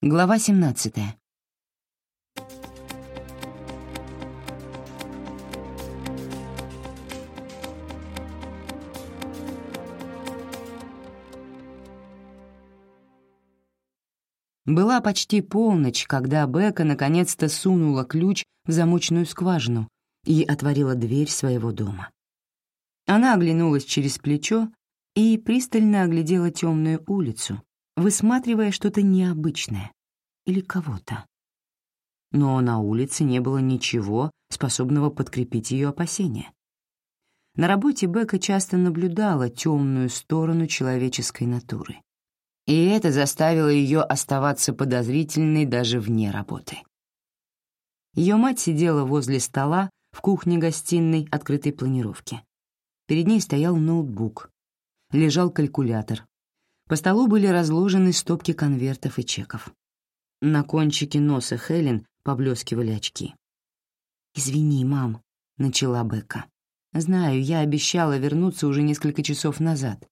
Глава 17. Была почти полночь, когда Бека наконец-то сунула ключ в замочную скважину и отворила дверь своего дома. Она оглянулась через плечо и пристально оглядела темную улицу, высматривая что-то необычное или кого-то. Но на улице не было ничего, способного подкрепить ее опасения. На работе Бека часто наблюдала темную сторону человеческой натуры. И это заставило ее оставаться подозрительной даже вне работы. Ее мать сидела возле стола в кухне-гостиной открытой планировки. Перед ней стоял ноутбук, лежал калькулятор, по столу были разложены стопки конвертов и чеков. На кончике носа Хелен поблескивали очки. «Извини, мам», — начала Бека. «Знаю, я обещала вернуться уже несколько часов назад.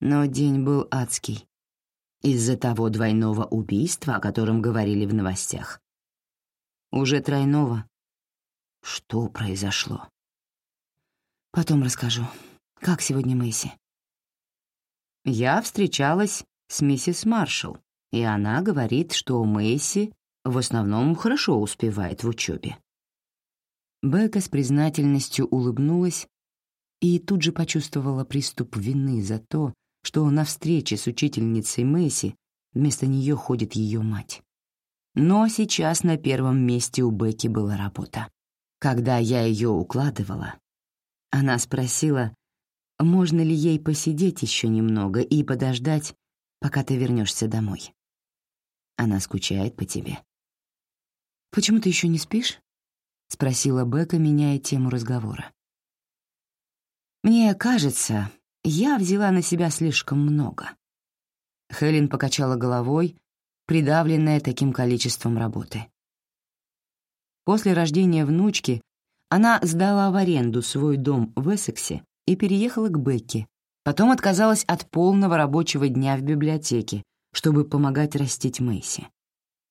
Но день был адский. Из-за того двойного убийства, о котором говорили в новостях. Уже тройного. Что произошло? Потом расскажу. Как сегодня Мэйси? Я встречалась с миссис Маршалл, и она говорит, что Мэйси в основном хорошо успевает в учебе. Бека с признательностью улыбнулась и тут же почувствовала приступ вины за то, что на встрече с учительницей Мэйси вместо нее ходит ее мать. Но сейчас на первом месте у Бекки была работа. Когда я ее укладывала, она спросила, можно ли ей посидеть еще немного и подождать, пока ты вернешься домой. Она скучает по тебе. «Почему ты еще не спишь?» — спросила Бека, меняя тему разговора. «Мне кажется, я взяла на себя слишком много». Хелен покачала головой, придавленная таким количеством работы. После рождения внучки она сдала в аренду свой дом в Эссексе и переехала к Бекке. Потом отказалась от полного рабочего дня в библиотеке, чтобы помогать растить Мэйси.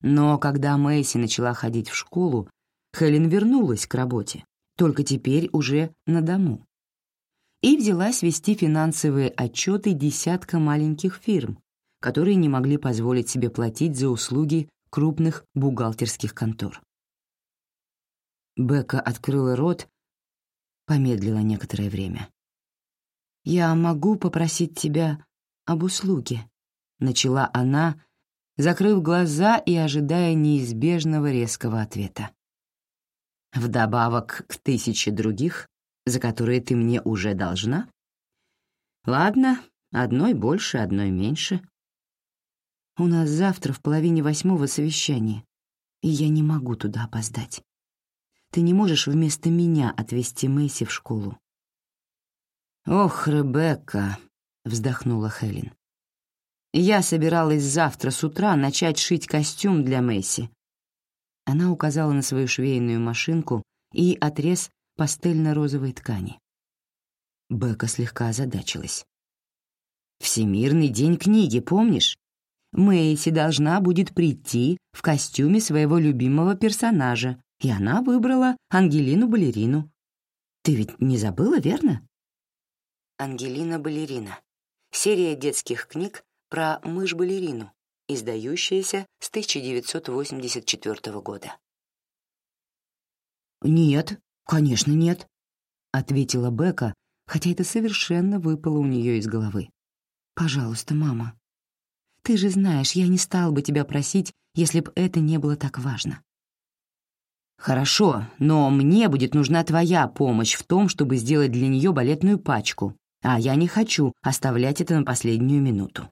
Но когда Мэйси начала ходить в школу, Хелен вернулась к работе, только теперь уже на дому. И взялась вести финансовые отчеты десятка маленьких фирм, которые не могли позволить себе платить за услуги крупных бухгалтерских контор. Бека открыла рот, помедлила некоторое время. «Я могу попросить тебя об услуге», — начала она, закрыв глаза и ожидая неизбежного резкого ответа. «Вдобавок к тысяче других, за которые ты мне уже должна? Ладно, одной больше, одной меньше». «У нас завтра в половине восьмого совещание, и я не могу туда опоздать. Ты не можешь вместо меня отвезти Мэйси в школу. «Ох, Ребекка», — вздохнула Хелен. «Я собиралась завтра с утра начать шить костюм для Месси». Она указала на свою швейную машинку и отрез пастельно-розовой ткани. Бека слегка озадачилась. «Всемирный день книги, помнишь? Мэйси должна будет прийти в костюме своего любимого персонажа, и она выбрала Ангелину-балерину. Ты ведь не забыла, верно?» «Ангелина-балерина». Серия детских книг про мышь-балерину, издающаяся с 1984 года. «Нет, конечно, нет», — ответила Бека, хотя это совершенно выпало у нее из головы. «Пожалуйста, мама. Ты же знаешь, я не стал бы тебя просить, если б это не было так важно». «Хорошо, но мне будет нужна твоя помощь в том, чтобы сделать для нее балетную пачку, а я не хочу оставлять это на последнюю минуту».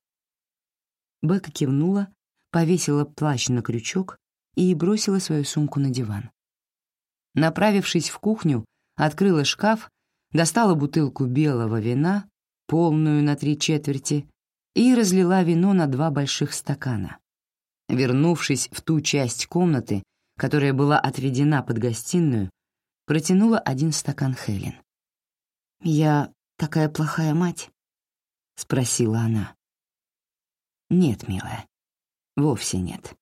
Бека кивнула, повесила плащ на крючок и бросила свою сумку на диван. Направившись в кухню, открыла шкаф, достала бутылку белого вина, полную на три четверти, и разлила вино на два больших стакана. Вернувшись в ту часть комнаты, которая была отведена под гостиную, протянула один стакан Хелен. «Я такая плохая мать?» — спросила она. «Нет, милая, Вовсе нет.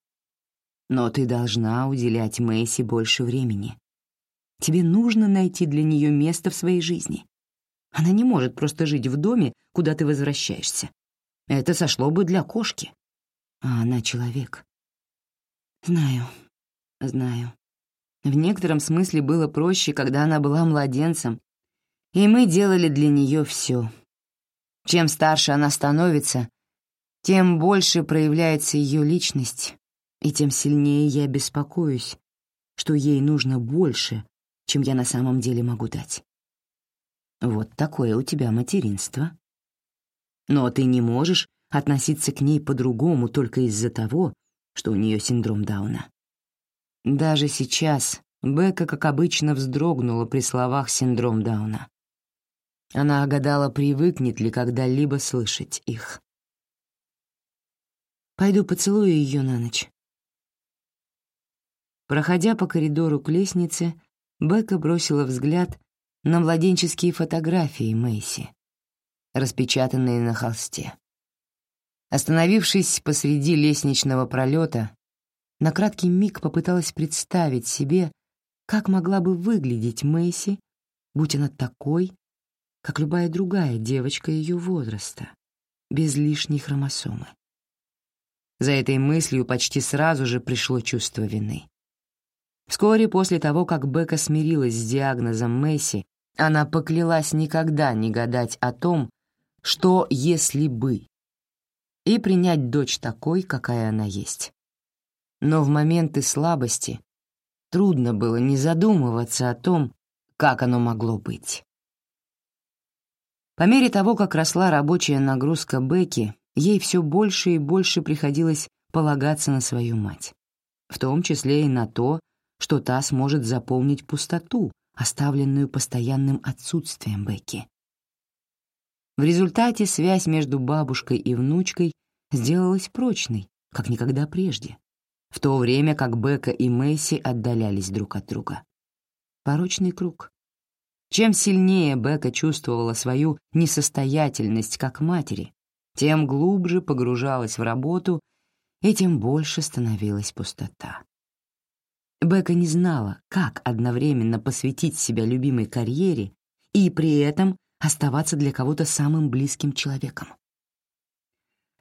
Но ты должна уделять Мэйси больше времени. Тебе нужно найти для нее место в своей жизни. Она не может просто жить в доме, куда ты возвращаешься. Это сошло бы для кошки. А она человек. Знаю, знаю. В некотором смысле было проще, когда она была младенцем, и мы делали для нее все. Чем старше она становится, тем больше проявляется ее личность, и тем сильнее я беспокоюсь, что ей нужно больше, чем я на самом деле могу дать. Вот такое у тебя материнство. Но ты не можешь относиться к ней по-другому только из-за того, что у нее синдром Дауна. Даже сейчас Бека, как обычно, вздрогнула при словах «синдром Дауна». Она гадала, привыкнет ли когда-либо слышать их. Пойду поцелую ее на ночь. Проходя по коридору к лестнице, Бека бросила взгляд на младенческие фотографии Мэйси, распечатанные на холсте. Остановившись посреди лестничного пролета, на краткий миг попыталась представить себе, как могла бы выглядеть Мэйси, будь она такой, как любая другая девочка ее возраста, без лишней хромосомы. За этой мыслью почти сразу же пришло чувство вины. Вскоре после того, как Бека смирилась с диагнозом Месси, она поклялась никогда не гадать о том, что если бы, и принять дочь такой, какая она есть. Но в моменты слабости трудно было не задумываться о том, как оно могло быть. По мере того, как росла рабочая нагрузка Бекки, ей все больше и больше приходилось полагаться на свою мать, в том числе и на то, что та сможет заполнить пустоту, оставленную постоянным отсутствием Бекки. В результате связь между бабушкой и внучкой сделалась прочной, как никогда прежде, в то время как Бека и Мэйси отдалялись друг от друга. Порочный круг. Чем сильнее Бека чувствовала свою несостоятельность как матери, тем глубже погружалась в работу, и тем больше становилась пустота. Бека не знала, как одновременно посвятить себя любимой карьере и при этом оставаться для кого-то самым близким человеком.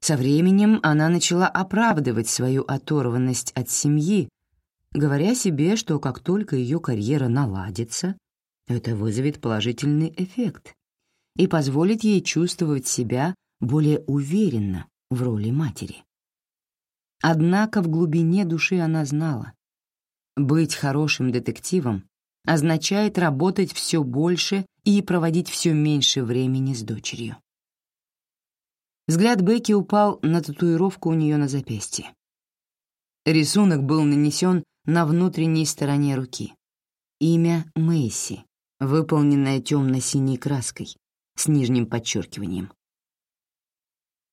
Со временем она начала оправдывать свою оторванность от семьи, говоря себе, что как только ее карьера наладится, это вызовет положительный эффект и позволит ей чувствовать себя более уверенно в роли матери. Однако в глубине души она знала, быть хорошим детективом означает работать все больше и проводить все меньше времени с дочерью. Взгляд Бекки упал на татуировку у нее на запястье. Рисунок был нанесен на внутренней стороне руки. Имя Мэйси, выполненное темно-синей краской, с нижним подчеркиванием.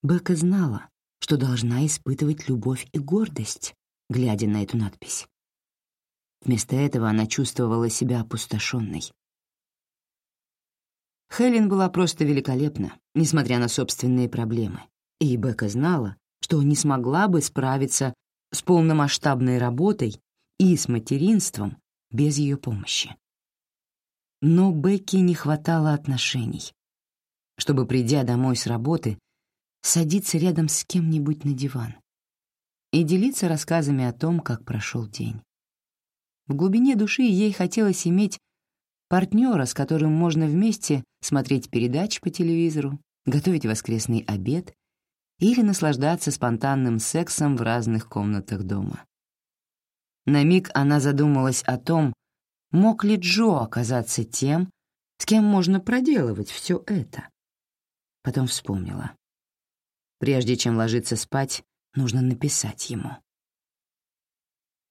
Бека знала, что должна испытывать любовь и гордость, глядя на эту надпись. Вместо этого она чувствовала себя опустошенной. Хелен была просто великолепна, несмотря на собственные проблемы, и Бека знала, что не смогла бы справиться с полномасштабной работой и с материнством без ее помощи. Но Бекке не хватало отношений, чтобы, придя домой с работы, садиться рядом с кем-нибудь на диван и делиться рассказами о том, как прошел день. В глубине души ей хотелось иметь партнера, с которым можно вместе смотреть передачи по телевизору, готовить воскресный обед или наслаждаться спонтанным сексом в разных комнатах дома. На миг она задумалась о том, мог ли Джо оказаться тем, с кем можно проделывать все это. Потом вспомнила. Прежде чем ложиться спать, нужно написать ему.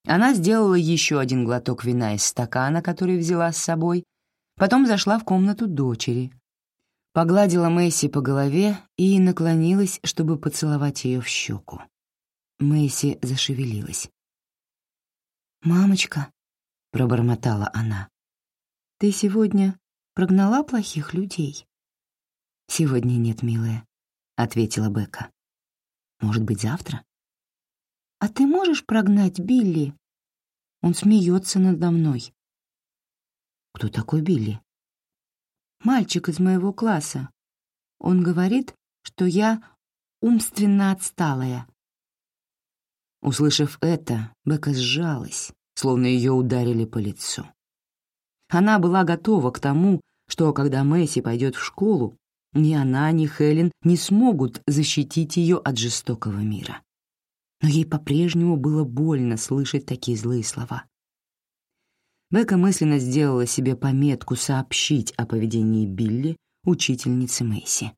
Она сделала еще один глоток вина из стакана, который взяла с собой, потом зашла в комнату дочери, погладила Мэйси по голове и наклонилась, чтобы поцеловать ее в щеку. Мэйси зашевелилась. «Мамочка», — пробормотала она, — «ты сегодня прогнала плохих людей?» «Сегодня нет, милая», — ответила Бека. «Может быть, завтра?» «А ты можешь прогнать Билли? Он смеется надо мной». «Кто такой Билли?» «Мальчик из моего класса. Он говорит, что я умственно отсталая». Услышав это, Бека сжалась, словно ее ударили по лицу. Она была готова к тому, что когда Месси пойдет в школу, ни она, ни Хелен не смогут защитить ее от жестокого мира. Но ей по-прежнему было больно слышать такие злые слова. Бека мысленно сделала себе пометку сообщить о поведении Билли учительнице Мэйси.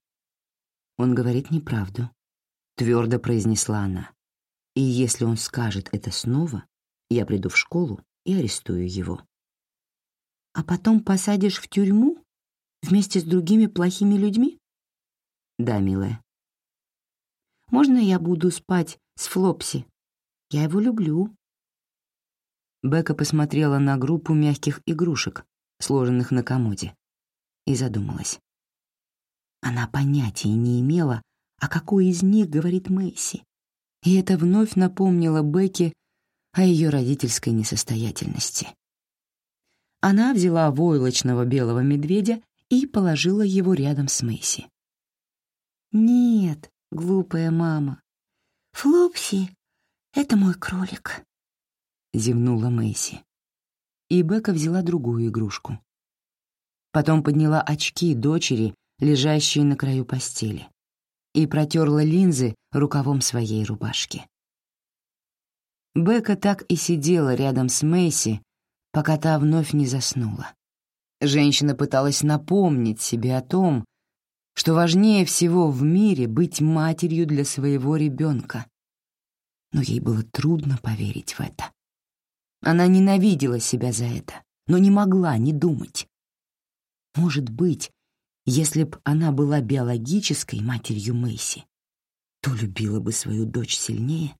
«Он говорит неправду», — твердо произнесла она. «И если он скажет это снова, я приду в школу и арестую его». «А потом посадишь в тюрьму вместе с другими плохими людьми?» «Да, милая». «Можно я буду спать с Флопси? Я его люблю». Бека посмотрела на группу мягких игрушек, сложенных на комоде, и задумалась. Она понятия не имела, о какой из них говорит Мэйси, и это вновь напомнило Бекке о ее родительской несостоятельности. Она взяла войлочного белого медведя и положила его рядом с Мэйси. «Нет, глупая мама, Флопси — это мой кролик», — зевнула Мэйси. И Бека взяла другую игрушку. Потом подняла очки дочери, лежащие на краю постели, и протерла линзы рукавом своей рубашки. Бека так и сидела рядом с Мэйси, пока та вновь не заснула. Женщина пыталась напомнить себе о том, что важнее всего в мире быть матерью для своего ребенка. Но ей было трудно поверить в это. Она ненавидела себя за это, но не могла не думать. Может быть, если б она была биологической матерью Мэйси, то любила бы свою дочь сильнее.